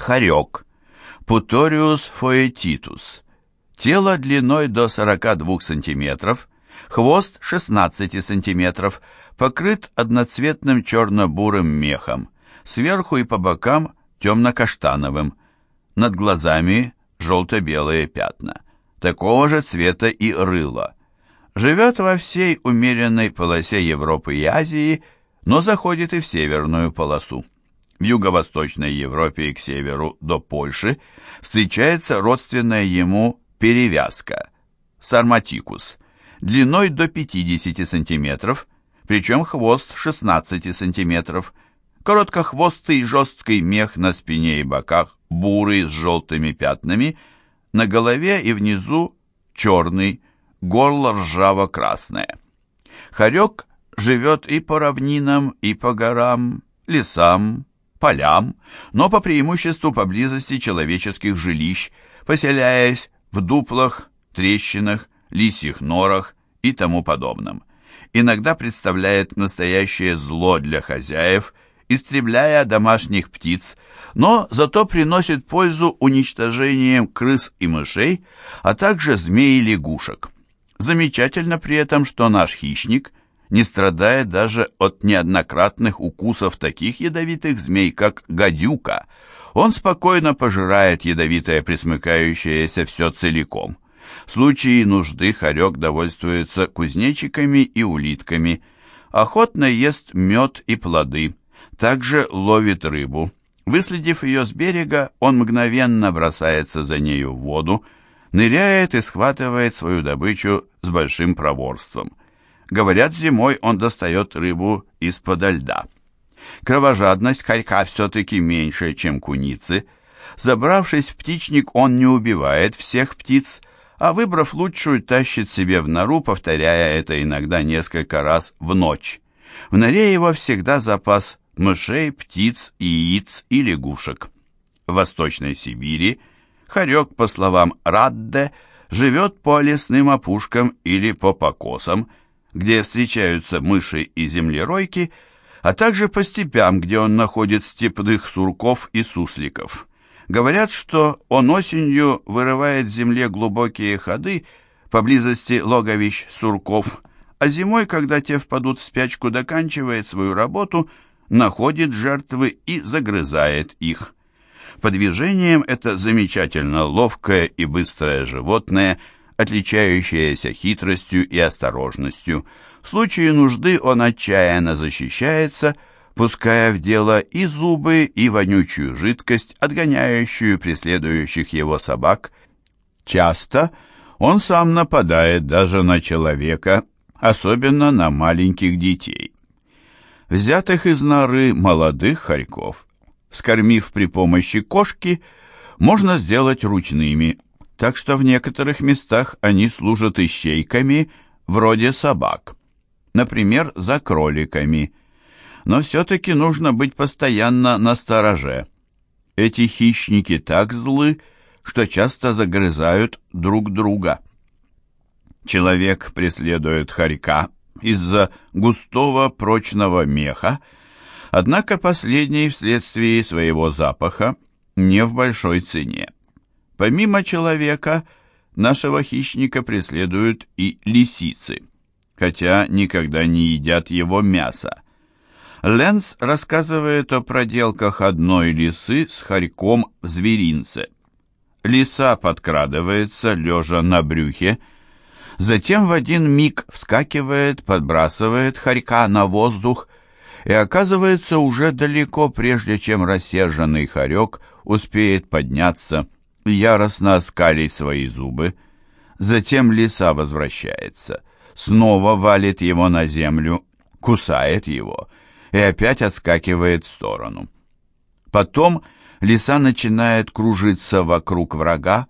Хорек. Путориус фоэтитус. Тело длиной до 42 см, хвост 16 см, покрыт одноцветным черно-бурым мехом, сверху и по бокам темно-каштановым, над глазами желто-белые пятна. Такого же цвета и рыло. Живет во всей умеренной полосе Европы и Азии, но заходит и в северную полосу. В юго-восточной Европе и к северу до Польши встречается родственная ему перевязка – сарматикус, длиной до 50 см, причем хвост 16 см, короткохвостый жесткий мех на спине и боках, бурый с желтыми пятнами, на голове и внизу черный, горло ржаво-красное. Хорек живет и по равнинам, и по горам, лесам, полям, но по преимуществу поблизости человеческих жилищ, поселяясь в дуплах, трещинах, лисьих норах и тому подобном. Иногда представляет настоящее зло для хозяев, истребляя домашних птиц, но зато приносит пользу уничтожением крыс и мышей, а также змей и лягушек. Замечательно при этом, что наш хищник не страдает даже от неоднократных укусов таких ядовитых змей, как гадюка. Он спокойно пожирает ядовитое присмыкающееся все целиком. В случае нужды хорек довольствуется кузнечиками и улитками, охотно ест мед и плоды, также ловит рыбу. Выследив ее с берега, он мгновенно бросается за нею в воду, ныряет и схватывает свою добычу с большим проворством. Говорят, зимой он достает рыбу из-под льда. Кровожадность хорька все-таки меньше, чем куницы. Забравшись в птичник, он не убивает всех птиц, а выбрав лучшую, тащит себе в нору, повторяя это иногда несколько раз в ночь. В норе его всегда запас мышей, птиц, яиц и лягушек. В Восточной Сибири хорек, по словам Радде, живет по лесным опушкам или по покосам, где встречаются мыши и землеройки, а также по степям, где он находит степных сурков и сусликов. Говорят, что он осенью вырывает в земле глубокие ходы поблизости логовищ сурков, а зимой, когда те впадут в спячку, доканчивает свою работу – находит жертвы и загрызает их. По движениям это замечательно ловкое и быстрое животное, отличающееся хитростью и осторожностью. В случае нужды он отчаянно защищается, пуская в дело и зубы, и вонючую жидкость, отгоняющую преследующих его собак. Часто он сам нападает даже на человека, особенно на маленьких детей взятых из норы молодых хорьков, скормив при помощи кошки, можно сделать ручными, так что в некоторых местах они служат ищейками, вроде собак, например, за кроликами. Но все-таки нужно быть постоянно на стороже. Эти хищники так злы, что часто загрызают друг друга. Человек преследует хорька из-за густого прочного меха, однако последний вследствие своего запаха не в большой цене. Помимо человека, нашего хищника преследуют и лисицы, хотя никогда не едят его мясо. Ленс рассказывает о проделках одной лисы с хорьком в зверинце. Лиса подкрадывается, лежа на брюхе, Затем в один миг вскакивает, подбрасывает хорька на воздух и оказывается уже далеко, прежде чем рассерженный хорек успеет подняться яростно оскалить свои зубы. Затем лиса возвращается, снова валит его на землю, кусает его и опять отскакивает в сторону. Потом лиса начинает кружиться вокруг врага,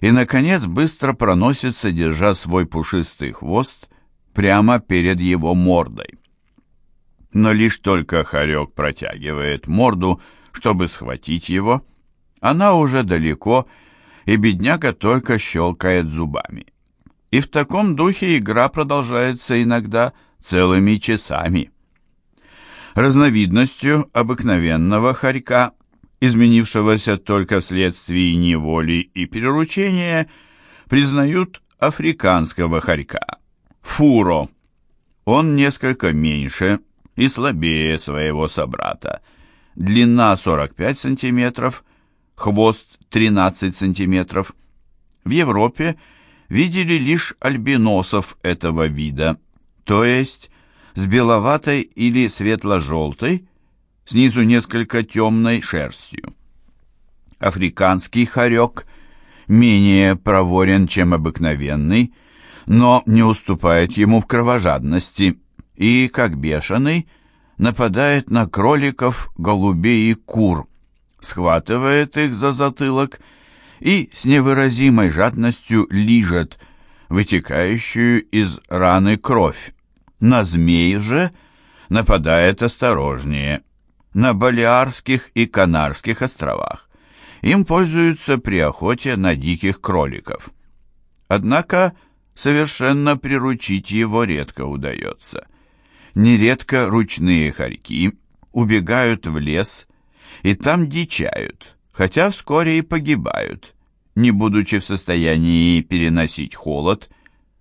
и, наконец, быстро проносится, держа свой пушистый хвост прямо перед его мордой. Но лишь только хорек протягивает морду, чтобы схватить его, она уже далеко, и бедняга только щелкает зубами. И в таком духе игра продолжается иногда целыми часами. Разновидностью обыкновенного хорька изменившегося только вследствие неволи и переручения, признают африканского хорька – фуро. Он несколько меньше и слабее своего собрата. Длина 45 см, хвост 13 см. В Европе видели лишь альбиносов этого вида, то есть с беловатой или светло-желтой, снизу несколько темной шерстью. Африканский хорек менее проворен, чем обыкновенный, но не уступает ему в кровожадности и, как бешеный, нападает на кроликов, голубей и кур, схватывает их за затылок и с невыразимой жадностью лижет вытекающую из раны кровь. На змей же нападает осторожнее. На Балиарских и Канарских островах им пользуются при охоте на диких кроликов. Однако совершенно приручить его редко удается. Нередко ручные хорьки убегают в лес и там дичают, хотя вскоре и погибают, не будучи в состоянии переносить холод,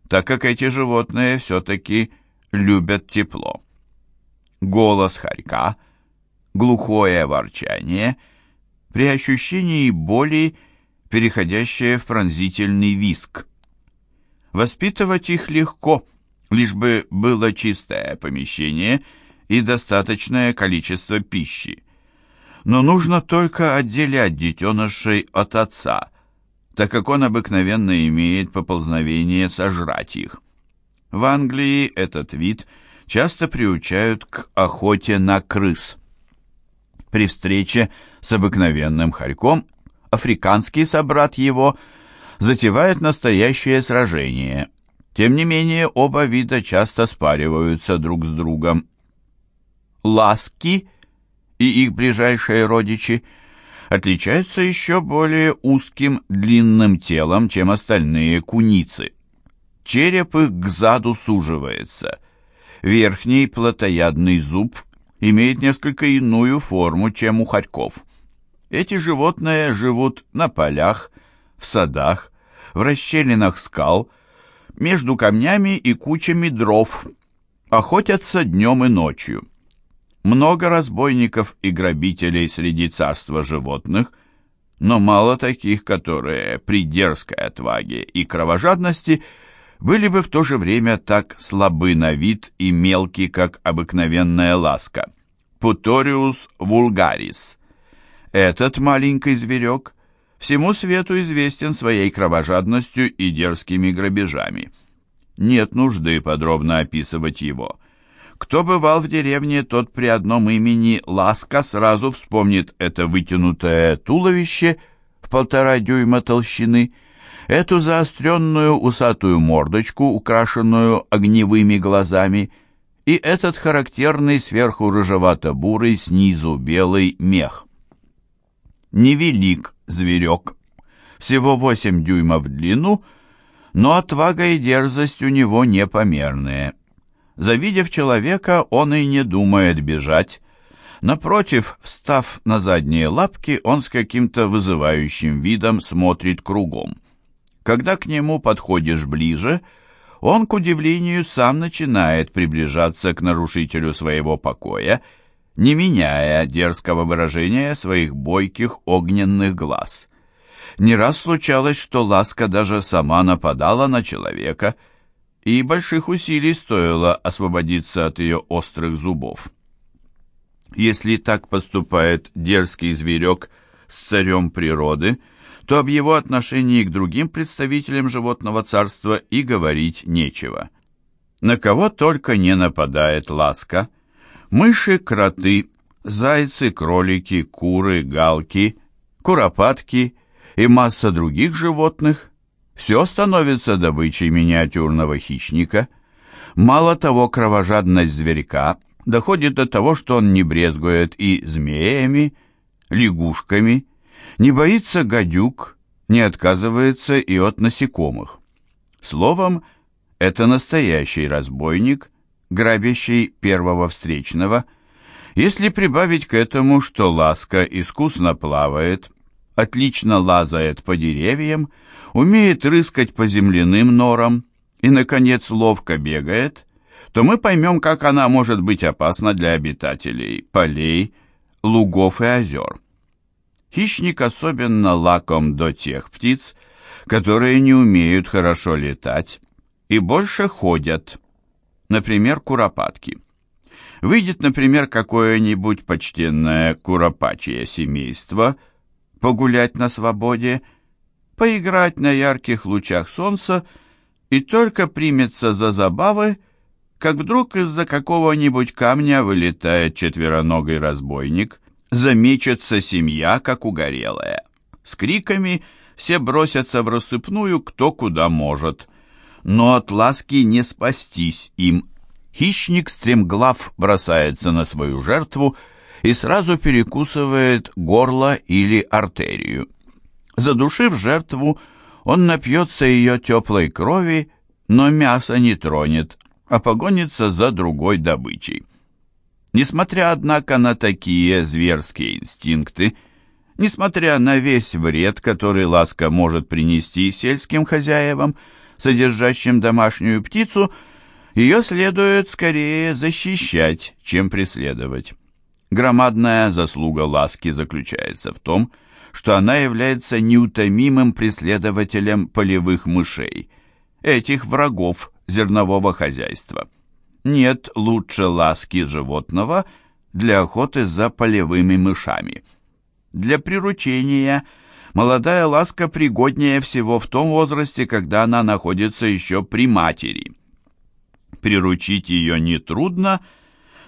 так как эти животные все-таки любят тепло. Голос хорька, глухое ворчание, при ощущении боли, переходящее в пронзительный виск. Воспитывать их легко, лишь бы было чистое помещение и достаточное количество пищи. Но нужно только отделять детенышей от отца, так как он обыкновенно имеет поползновение сожрать их. В Англии этот вид часто приучают к охоте на крыс. При встрече с обыкновенным хорьком африканский собрат его затевает настоящее сражение. Тем не менее, оба вида часто спариваются друг с другом. Ласки и их ближайшие родичи отличаются еще более узким длинным телом, чем остальные куницы. Череп их к заду суживается. Верхний плотоядный зуб имеет несколько иную форму, чем у хорьков. Эти животные живут на полях, в садах, в расщелинах скал, между камнями и кучами дров, охотятся днем и ночью. Много разбойников и грабителей среди царства животных, но мало таких, которые при дерзкой отваге и кровожадности – были бы в то же время так слабы на вид и мелки, как обыкновенная ласка. Путориус вулгарис. Этот маленький зверек всему свету известен своей кровожадностью и дерзкими грабежами. Нет нужды подробно описывать его. Кто бывал в деревне, тот при одном имени Ласка сразу вспомнит это вытянутое туловище в полтора дюйма толщины Эту заостренную усатую мордочку, украшенную огневыми глазами, и этот характерный сверху рыжевато-бурый, снизу белый мех. Невелик зверек, всего 8 дюймов в длину, но отвага и дерзость у него непомерные. Завидев человека, он и не думает бежать. Напротив, встав на задние лапки, он с каким-то вызывающим видом смотрит кругом. Когда к нему подходишь ближе, он, к удивлению, сам начинает приближаться к нарушителю своего покоя, не меняя дерзкого выражения своих бойких огненных глаз. Не раз случалось, что ласка даже сама нападала на человека, и больших усилий стоило освободиться от ее острых зубов. Если так поступает дерзкий зверек с царем природы – то об его отношении к другим представителям животного царства и говорить нечего. На кого только не нападает ласка. Мыши, кроты, зайцы, кролики, куры, галки, куропатки и масса других животных – все становится добычей миниатюрного хищника. Мало того, кровожадность зверька доходит до того, что он не брезгует и змеями, лягушками, не боится гадюк, не отказывается и от насекомых. Словом, это настоящий разбойник, грабящий первого встречного, Если прибавить к этому, что ласка искусно плавает, отлично лазает по деревьям, умеет рыскать по земляным норам и, наконец, ловко бегает, то мы поймем, как она может быть опасна для обитателей полей, лугов и озер. Хищник особенно лаком до тех птиц, которые не умеют хорошо летать и больше ходят, например, куропатки. Выйдет, например, какое-нибудь почтенное куропачье семейство погулять на свободе, поиграть на ярких лучах солнца и только примется за забавы, как вдруг из-за какого-нибудь камня вылетает четвероногий разбойник, замечется семья, как угорелая. С криками все бросятся в рассыпную кто куда может. Но от ласки не спастись им хищник стремглав бросается на свою жертву и сразу перекусывает горло или артерию. Задушив жертву, он напьется ее теплой крови, но мясо не тронет, а погонится за другой добычей. Несмотря, однако, на такие зверские инстинкты, несмотря на весь вред, который ласка может принести сельским хозяевам, содержащим домашнюю птицу, ее следует скорее защищать, чем преследовать. Громадная заслуга ласки заключается в том, что она является неутомимым преследователем полевых мышей, этих врагов зернового хозяйства. Нет лучше ласки животного для охоты за полевыми мышами. Для приручения молодая ласка пригоднее всего в том возрасте, когда она находится еще при матери – Приручить ее нетрудно,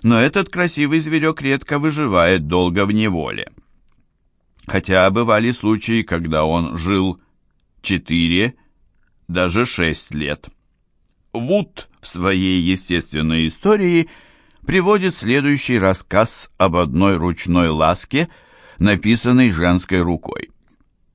но этот красивый зверек редко выживает долго в неволе. Хотя бывали случаи, когда он жил четыре, даже шесть лет. Вуд в своей естественной истории приводит следующий рассказ об одной ручной ласке, написанной женской рукой.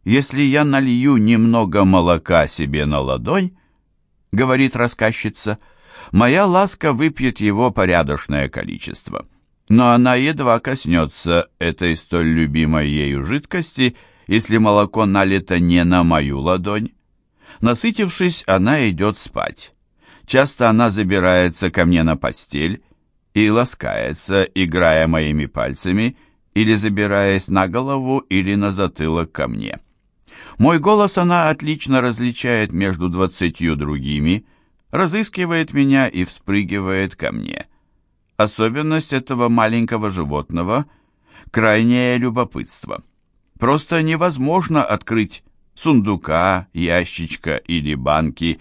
«Если я налью немного молока себе на ладонь, — говорит рассказчица, — Моя ласка выпьет его порядочное количество. Но она едва коснется этой столь любимой ею жидкости, если молоко налито не на мою ладонь. Насытившись, она идет спать. Часто она забирается ко мне на постель и ласкается, играя моими пальцами, или забираясь на голову или на затылок ко мне. Мой голос она отлично различает между двадцатью другими, разыскивает меня и вспрыгивает ко мне. Особенность этого маленького животного – крайнее любопытство. Просто невозможно открыть сундука, ящичка или банки,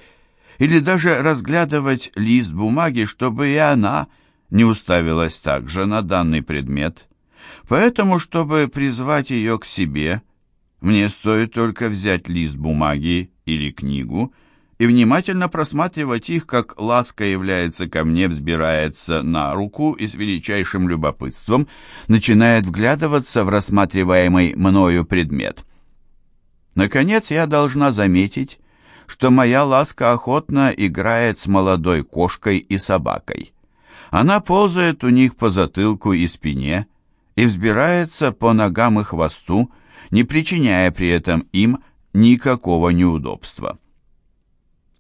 или даже разглядывать лист бумаги, чтобы и она не уставилась также на данный предмет. Поэтому, чтобы призвать ее к себе, мне стоит только взять лист бумаги или книгу – и внимательно просматривать их, как ласка является ко мне, взбирается на руку и с величайшим любопытством начинает вглядываться в рассматриваемый мною предмет. Наконец я должна заметить, что моя ласка охотно играет с молодой кошкой и собакой. Она ползает у них по затылку и спине и взбирается по ногам и хвосту, не причиняя при этом им никакого неудобства.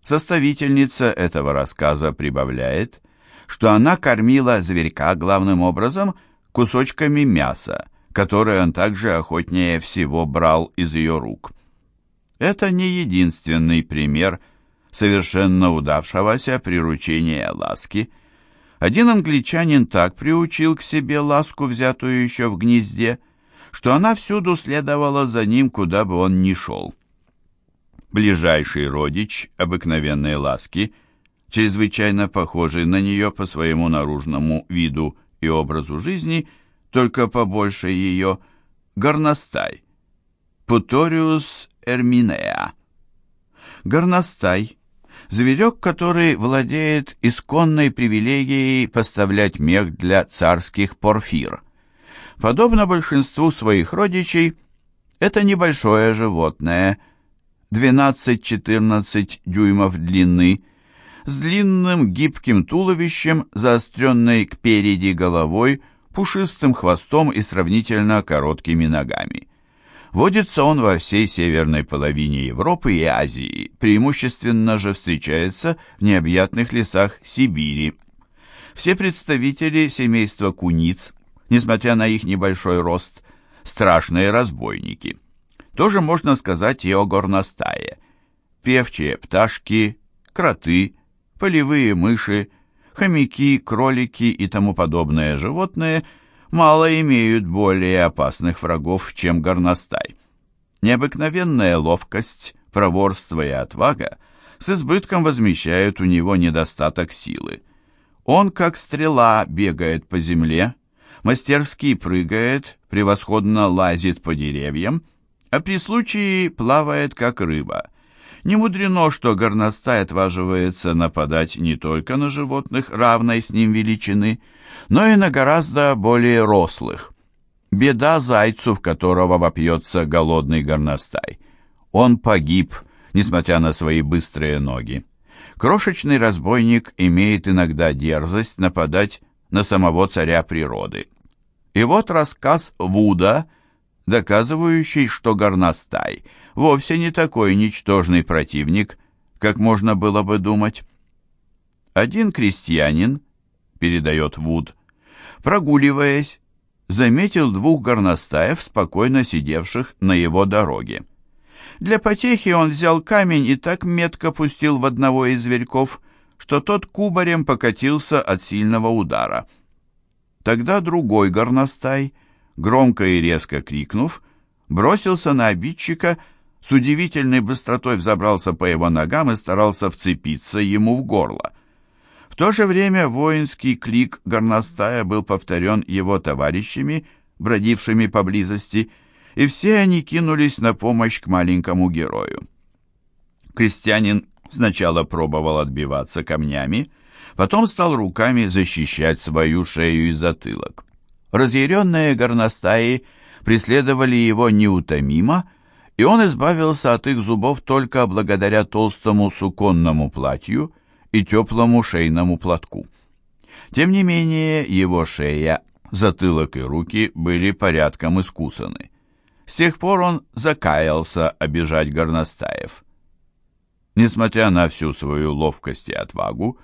Составительница этого рассказа прибавляет, что она кормила зверька главным образом кусочками мяса, которые он также охотнее всего брал из ее рук. Это не единственный пример совершенно удавшегося приручения ласки. Один англичанин так приучил к себе ласку, взятую еще в гнезде, что она всюду следовала за ним, куда бы он ни шел ближайший родич обыкновенной ласки, чрезвычайно похожий на нее по своему наружному виду и образу жизни, только побольше ее, горностай, Путориус эрминеа. Горностай – зверек, который владеет исконной привилегией поставлять мех для царских порфир. Подобно большинству своих родичей, это небольшое животное – 12-14 дюймов длины, с длинным гибким туловищем, заостренной кпереди головой, пушистым хвостом и сравнительно короткими ногами. Водится он во всей северной половине Европы и Азии, преимущественно же встречается в необъятных лесах Сибири. Все представители семейства куниц, несмотря на их небольшой рост, страшные разбойники. Тоже можно сказать и о горностае. Певчие пташки, кроты, полевые мыши, хомяки, кролики и тому подобные животные – мало имеют более опасных врагов, чем горностай. Необыкновенная ловкость, проворство и отвага с избытком возмещают у него недостаток силы. Он, как стрела, бегает по земле, мастерски прыгает, превосходно лазит по деревьям, а при случае плавает, как рыба. Не мудрено, что горностай отваживается нападать не только на животных равной с ним величины, но и на гораздо более рослых. Беда зайцу, в которого вопьется голодный горностай. Он погиб, несмотря на свои быстрые ноги. Крошечный разбойник имеет иногда дерзость нападать на самого царя природы. И вот рассказ Вуда, доказывающий, что горностай вовсе не такой ничтожный противник, как можно было бы думать. Один крестьянин, передает Вуд, прогуливаясь, заметил двух горностаев, спокойно сидевших на его дороге. Для потехи он взял камень и так метко пустил в одного из зверьков, что тот кубарем покатился от сильного удара. Тогда другой горностай, громко и резко крикнув, бросился на обидчика, с удивительной быстротой взобрался по его ногам и старался вцепиться ему в горло то же время воинский клик горностая был повторен его товарищами, бродившими поблизости, и все они кинулись на помощь к маленькому герою. Крестьянин сначала пробовал отбиваться камнями, потом стал руками защищать свою шею и затылок. Разъяренные горностаи преследовали его неутомимо, и он избавился от их зубов только благодаря толстому суконному платью, и теплому шейному платку. Тем не менее, его шея, затылок и руки были порядком искусаны. С тех пор он закаялся обижать горностаев. Несмотря на всю свою ловкость и отвагу,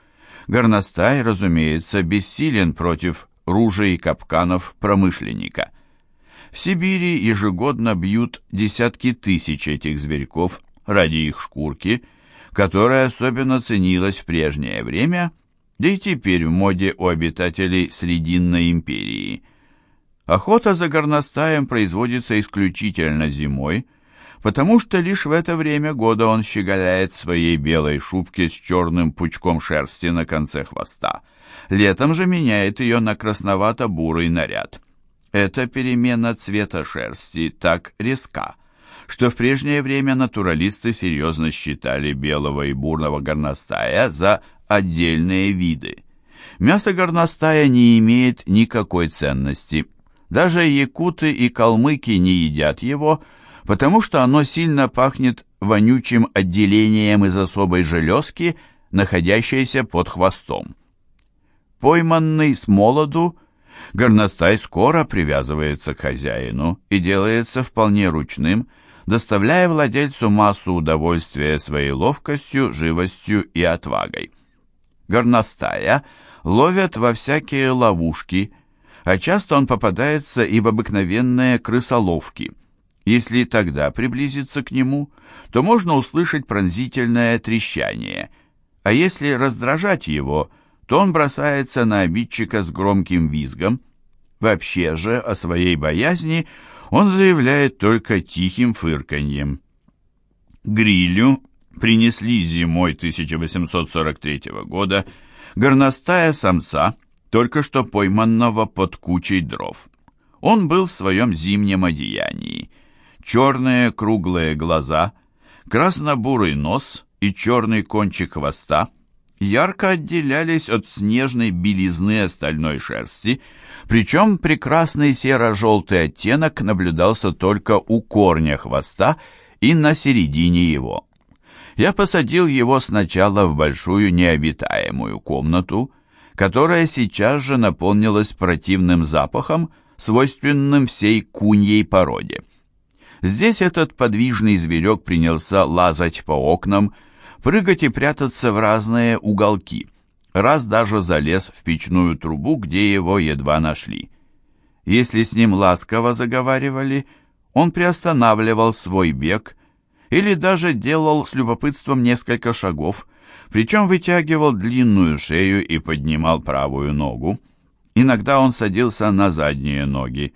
горностай, разумеется, бессилен против ружей и капканов промышленника. В Сибири ежегодно бьют десятки тысяч этих зверьков ради их шкурки – которая особенно ценилась в прежнее время, да и теперь в моде у обитателей Срединной империи. Охота за горностаем производится исключительно зимой, потому что лишь в это время года он щеголяет в своей белой шубке с черным пучком шерсти на конце хвоста. Летом же меняет ее на красновато-бурый наряд. Эта перемена цвета шерсти так резка, что в прежнее время натуралисты серьезно считали белого и бурного горностая за отдельные виды. Мясо горностая не имеет никакой ценности. Даже якуты и калмыки не едят его, потому что оно сильно пахнет вонючим отделением из особой железки, находящейся под хвостом. Пойманный с молоду, горностай скоро привязывается к хозяину и делается вполне ручным, доставляя владельцу массу удовольствия своей ловкостью, живостью и отвагой. Горностая ловят во всякие ловушки, а часто он попадается и в обыкновенные крысоловки. Если тогда приблизиться к нему, то можно услышать пронзительное трещание, а если раздражать его, то он бросается на обидчика с громким визгом. Вообще же о своей боязни – он заявляет только тихим фырканьем. Грилю принесли зимой 1843 года горностая самца, только что пойманного под кучей дров. Он был в своем зимнем одеянии. Черные круглые глаза, красно-бурый нос и черный кончик хвоста ярко отделялись от снежной белизны остальной шерсти, причем прекрасный серо-желтый оттенок наблюдался только у корня хвоста и на середине его. Я посадил его сначала в большую необитаемую комнату, которая сейчас же наполнилась противным запахом, свойственным всей куньей породе. Здесь этот подвижный зверек принялся лазать по окнам, прыгать и прятаться в разные уголки. Раз даже залез в печную трубу, где его едва нашли. Если с ним ласково заговаривали, он приостанавливал свой бег или даже делал с любопытством несколько шагов, причем вытягивал длинную шею и поднимал правую ногу. Иногда он садился на задние ноги.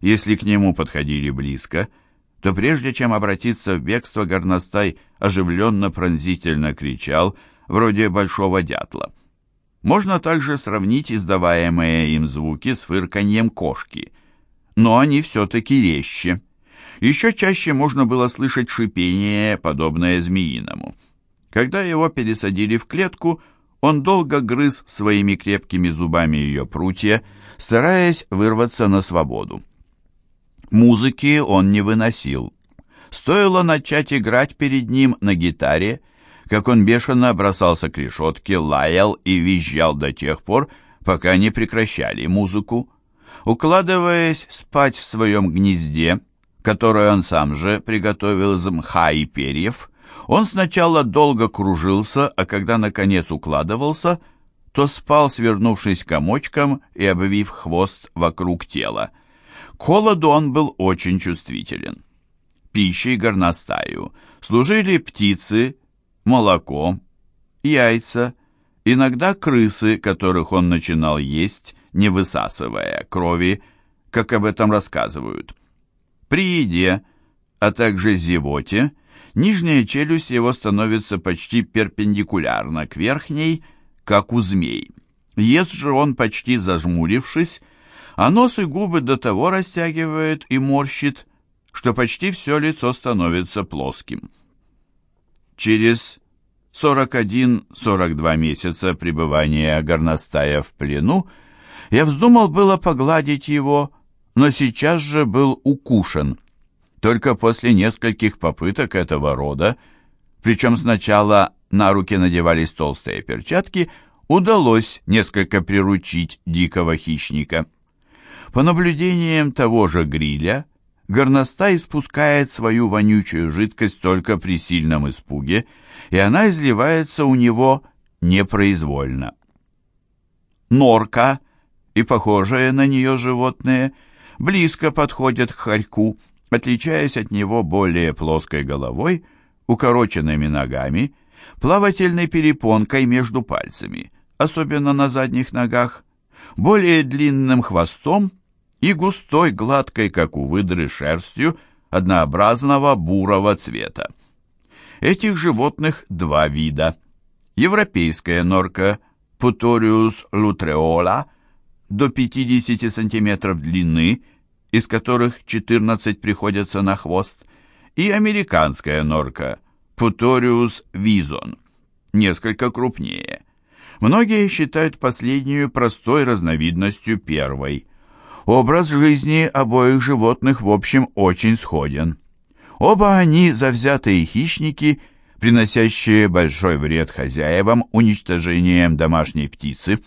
Если к нему подходили близко, то прежде чем обратиться в бегство, горностай оживленно-пронзительно кричал, вроде большого дятла. Можно также сравнить издаваемые им звуки с фырканьем кошки, но они все-таки резче. Еще чаще можно было слышать шипение, подобное змеиному. Когда его пересадили в клетку, он долго грыз своими крепкими зубами ее прутья, стараясь вырваться на свободу. Музыки он не выносил. Стоило начать играть перед ним на гитаре, как он бешено бросался к решетке, лаял и визжал до тех пор, пока не прекращали музыку. Укладываясь спать в своем гнезде, которое он сам же приготовил из мха и перьев, он сначала долго кружился, а когда наконец укладывался, то спал, свернувшись комочком и обвив хвост вокруг тела. Холоду он был очень чувствителен. Пищей горностаю служили птицы, молоко, яйца, иногда крысы, которых он начинал есть, не высасывая крови, как об этом рассказывают. При еде, а также зевоте, нижняя челюсть его становится почти перпендикулярна к верхней, как у змей. Ест же он почти зажмурившись, а нос и губы до того растягивает и морщит, что почти все лицо становится плоским. Через 41-42 месяца пребывания горностая в плену я вздумал было погладить его, но сейчас же был укушен. Только после нескольких попыток этого рода, причем сначала на руки надевались толстые перчатки, удалось несколько приручить дикого хищника. По наблюдениям того же гриля, горностай испускает свою вонючую жидкость только при сильном испуге, и она изливается у него непроизвольно. Норка и похожие на нее животные близко подходят к хорьку, отличаясь от него более плоской головой, укороченными ногами, плавательной перепонкой между пальцами, особенно на задних ногах, более длинным хвостом и густой, гладкой, как у выдры, шерстью однообразного бурого цвета. Этих животных два вида. Европейская норка Putorius lutreola до 50 см длины, из которых 14 приходятся на хвост, и американская норка Putorius vison, несколько крупнее. Многие считают последнюю простой разновидностью первой. Образ жизни обоих животных в общем очень сходен. Оба они завзятые хищники, приносящие большой вред хозяевам уничтожением домашней птицы.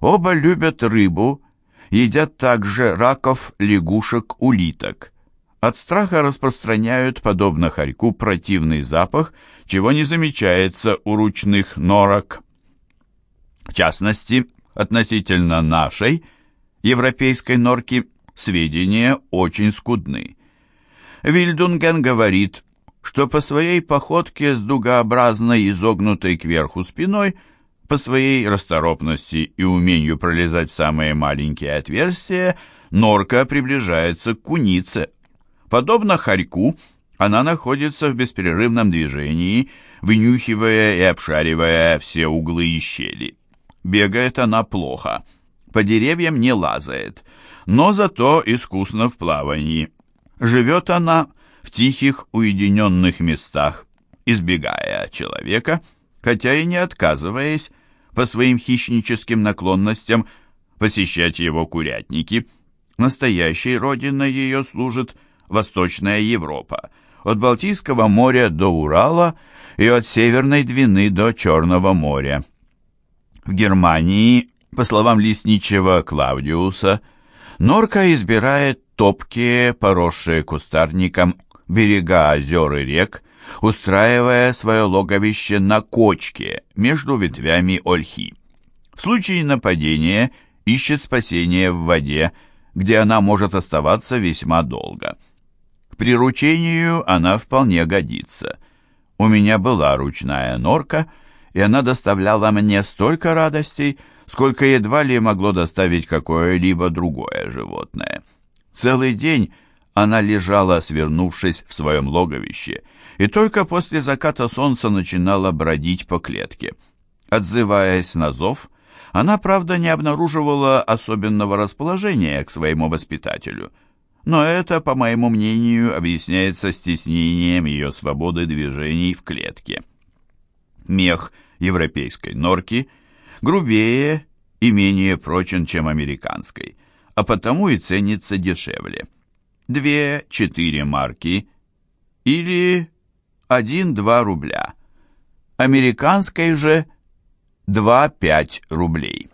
Оба любят рыбу, едят также раков, лягушек, улиток. От страха распространяют, подобно хорьку, противный запах, чего не замечается у ручных норок. В частности, относительно нашей, европейской норки, сведения очень скудны. Вильдунген говорит, что по своей походке с дугообразной изогнутой кверху спиной, по своей расторопности и умению пролезать в самые маленькие отверстия, норка приближается к кунице. Подобно хорьку, она находится в беспрерывном движении, вынюхивая и обшаривая все углы и щели. Бегает она плохо, по деревьям не лазает, но зато искусно в плавании. Живет она в тихих, уединенных местах, избегая человека, хотя и не отказываясь по своим хищническим наклонностям посещать его курятники. Настоящей родиной ее служит Восточная Европа, от Балтийского моря до Урала и от Северной Двины до Черного моря. В Германии По словам лесничего Клаудиуса, норка избирает топкие, поросшие кустарником берега озер и рек, устраивая свое логовище на кочке между ветвями ольхи. В случае нападения ищет спасение в воде, где она может оставаться весьма долго. К приручению она вполне годится. У меня была ручная норка, и она доставляла мне столько радостей, сколько едва ли могло доставить какое-либо другое животное. Целый день она лежала, свернувшись в своем логовище, и только после заката солнца начинала бродить по клетке. Отзываясь на зов, она, правда, не обнаруживала особенного расположения к своему воспитателю, но это, по моему мнению, объясняется стеснением ее свободы движений в клетке. Мех европейской норки грубее и менее прочен, чем американской, а потому и ценится дешевле. Две-четыре марки или 1-2 рубля. Американской же 2-5 рублей.